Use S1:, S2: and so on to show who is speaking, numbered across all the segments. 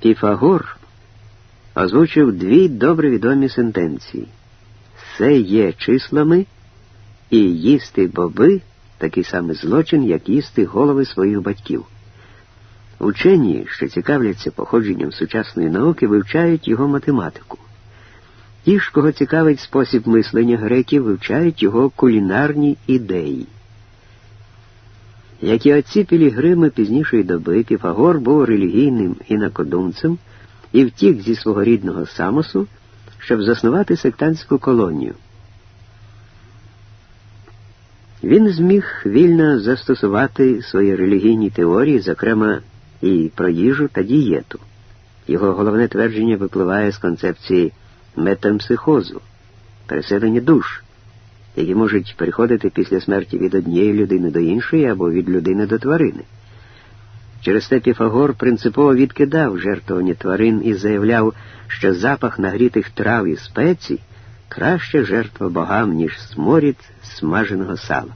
S1: Піфагор озвучив дві добре відомі сентенції. Все є числами, і їсти боби такий самий злочин, як їсти голови своїх батьків. Учені, що цікавляться походженням сучасної науки, вивчають його математику. Ті ж, кого цікавить спосіб мислення греків, вивчають його кулінарні ідеї. Як і отці Пілігрими пізнішої доби, Піфагор був релігійним інакодумцем і втік зі свого рідного самосу, щоб заснувати сектантську колонію. Він зміг вільно застосувати свої релігійні теорії, зокрема і про їжу та дієту. Його головне твердження випливає з концепції метампсихозу, переселення душ, які можуть переходити після смерті від однієї людини до іншої або від людини до тварини. Через те Піфагор принципово відкидав жертвування тварин і заявляв, що запах нагрітих трав і спецій краща жертва богам, ніж сморід смаженого сала.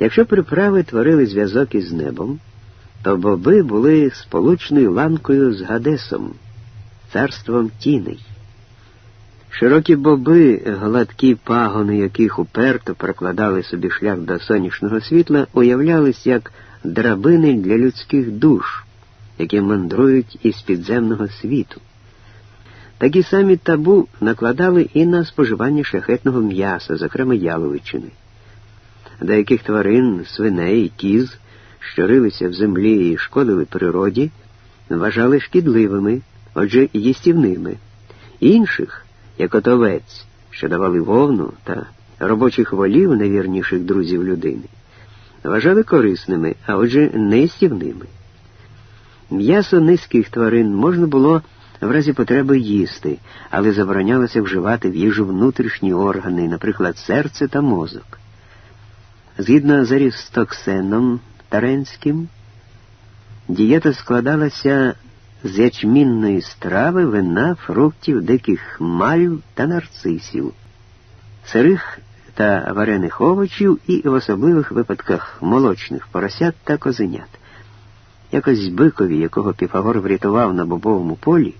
S1: Якщо приправи творили зв'язок із небом, то боби були сполучною ланкою з Гадесом, царством тіней. Широкі боби, гладкі пагони, яких уперто прокладали собі шлях до сонячного світла, уявлялись як драбини для людських душ, які мандрують із підземного світу. Такі самі табу накладали і на споживання шляхетного м'яса, зокрема яловичини. Деяких тварин, свиней, кіз, що рилися в землі і шкодили природі, вважали шкідливими, отже, їстівними. Інших, як отовець, що давали вовну та робочих волів найвірніших друзів людини, вважали корисними, а отже, неїстівними. М'ясо низьких тварин можна було в разі потреби їсти, але заборонялося вживати в їжу внутрішні органи, наприклад, серце та мозок. Згідно з Арістоксеном Таренським, дієта складалася з ячмінної страви, вина, фруктів, диких мальв та нарцисів, сирих та варених овочів і в особливих випадках молочних поросят та козенят. Якось бикові, якого Піфагор врятував на бобовому полі,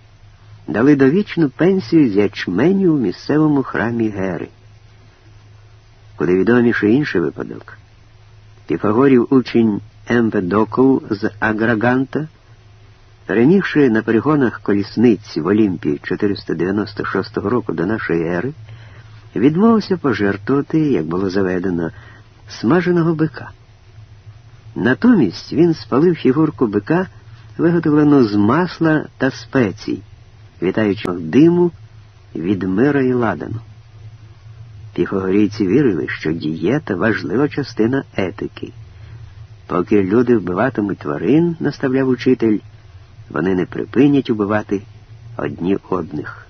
S1: дали довічну пенсію з ячменю в місцевому храмі Гери. Куди відоміший інший випадок. Піфагорів учень Емпедокл з Аграганта, перемігши на перегонах колісниць в Олімпії 496 року до нашої ери, відмовився пожертвувати, як було заведено, смаженого бика. Натомість він спалив фігурку бика, виготовлену з масла та спецій, вітаючого диму від мира і ладану. Піфагорійці вірили, що дієта важлива частина етики. Поки люди вбиватимуть тварин, наставляв учитель, вони не припинять убивати одні одних.